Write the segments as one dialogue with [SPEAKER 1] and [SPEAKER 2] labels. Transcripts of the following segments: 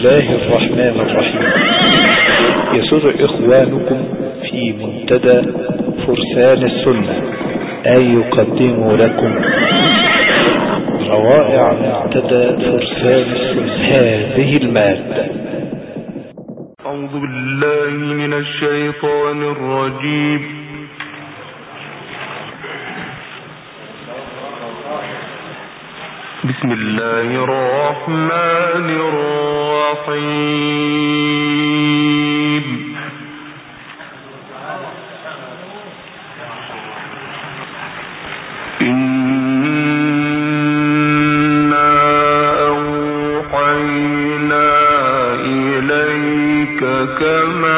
[SPEAKER 1] الله الرحمن الرحيم. يسر إخوانكم في منتدى فرسان السنة أن يقدموا لكم روائع منتدى فرسان السنة. هذه المادة.
[SPEAKER 2] أعوذ بالله من الشيطان الرجيم. بسم الله الرحمن الرحيم. إنا أوحينا إليك كما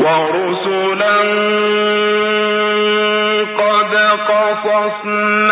[SPEAKER 2] ورسلا قد قصصناهم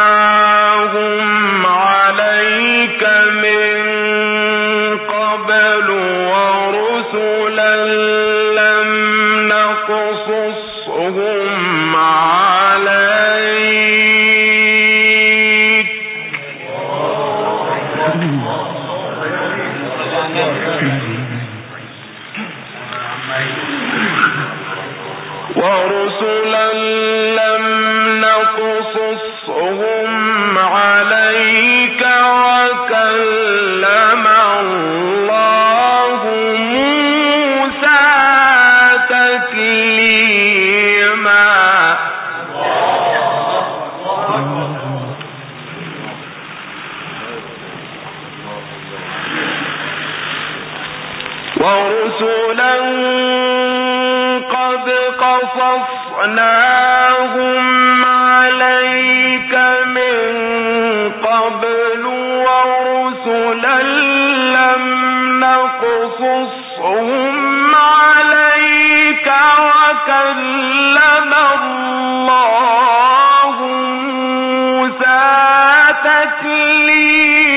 [SPEAKER 2] وكلم الله تكليما.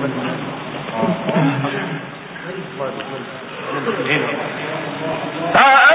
[SPEAKER 2] 问题，好，可以，我问你，没问题。啊。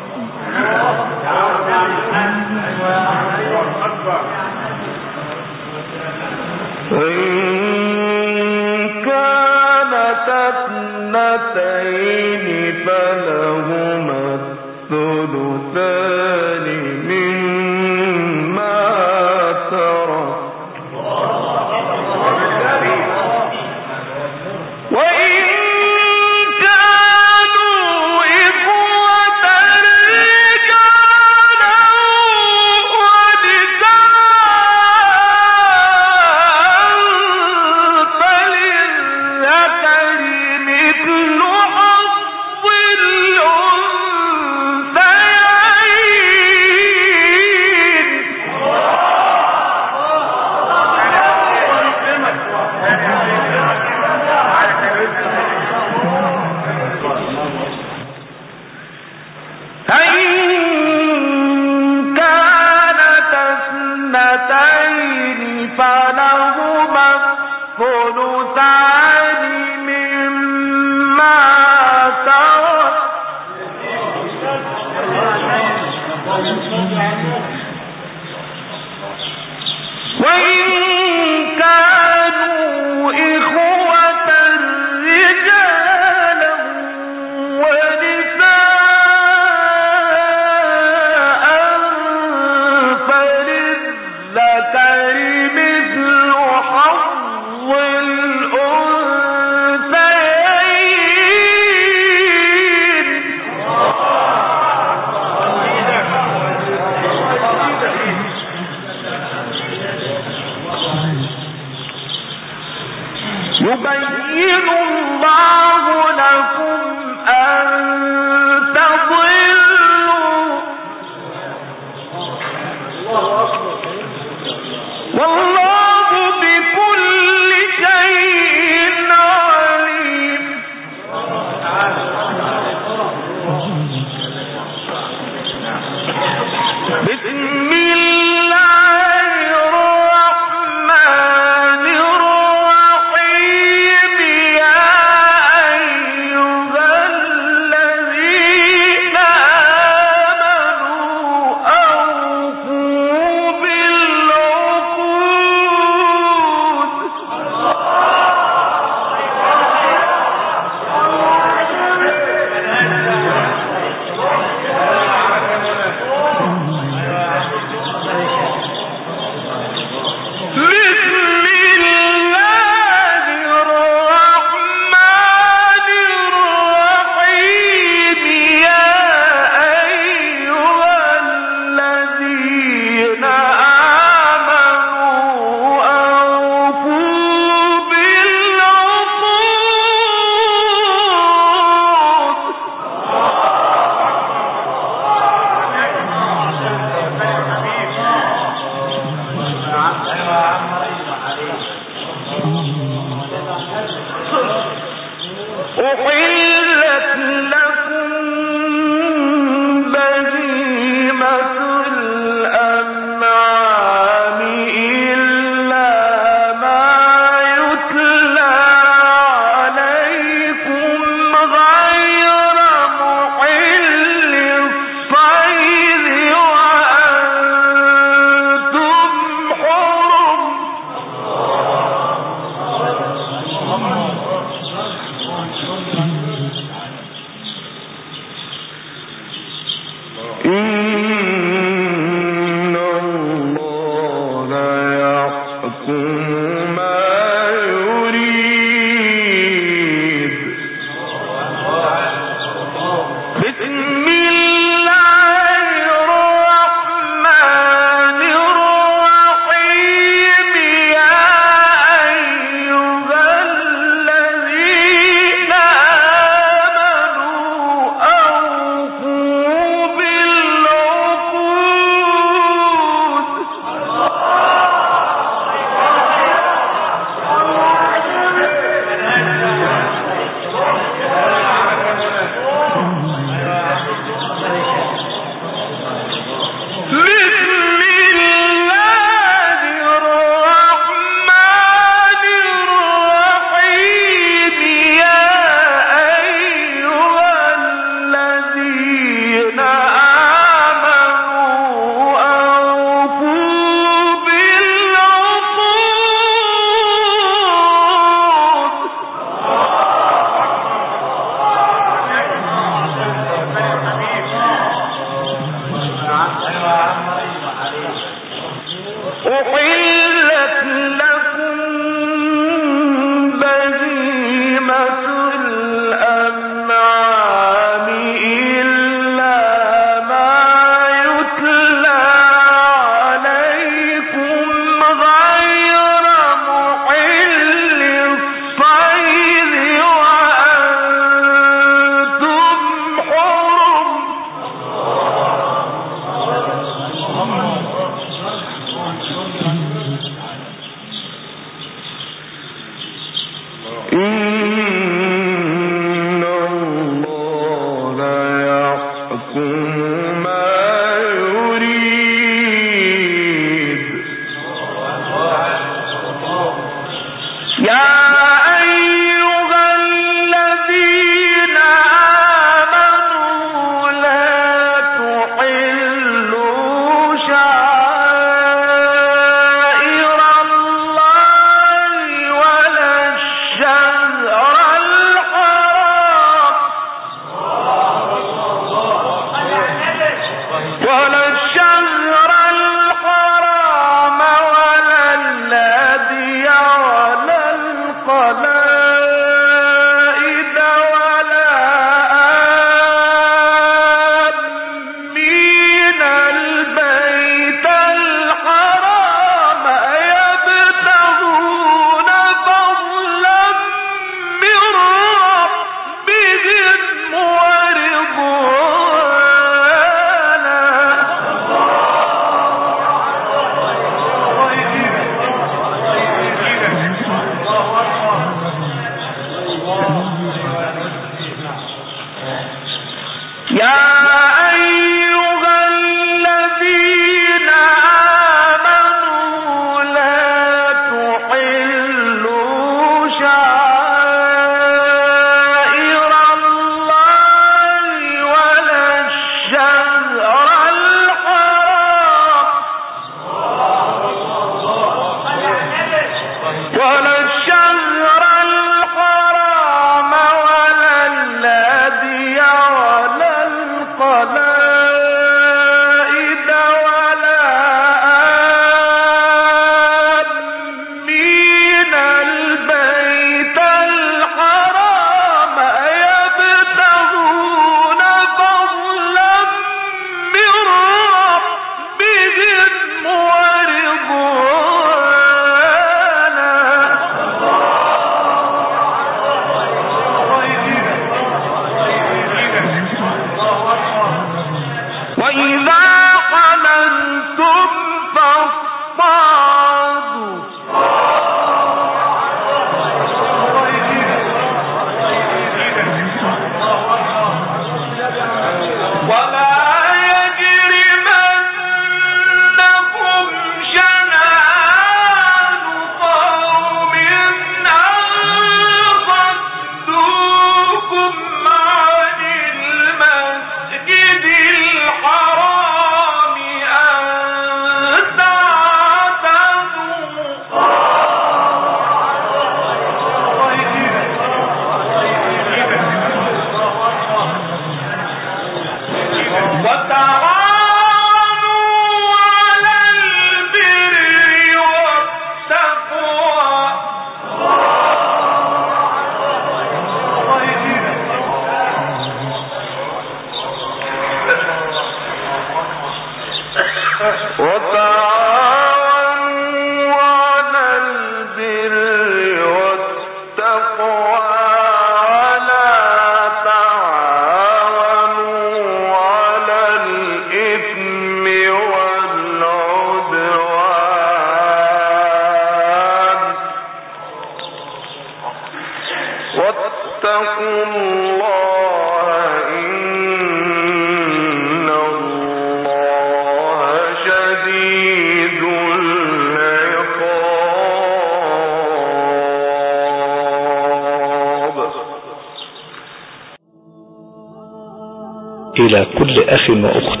[SPEAKER 1] إلى كل أخ وأخت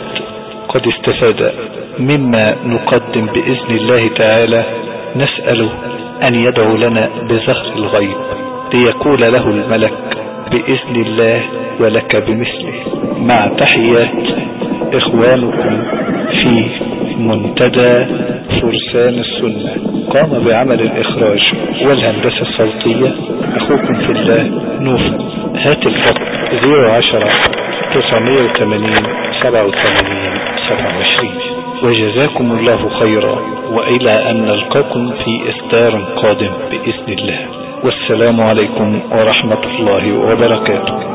[SPEAKER 1] قد استفاد مما نقدم بإذن الله تعالى نسأله أن يدعو لنا بزهر الغيب ليقول له الملك بإذن الله ولك بمثله. مع تحيات إخوانكم في منتدى فرسان السنة. قام بعمل الإخراج والهندسة الصوتية. أخوكم في الله نوفا. هات الخط 010 980 87 27 وجزاكم الله خيرا وإلى أن نلقاكم في إصدار قادم بإذن الله. والسلام عليكم ورحمة الله وبركاته.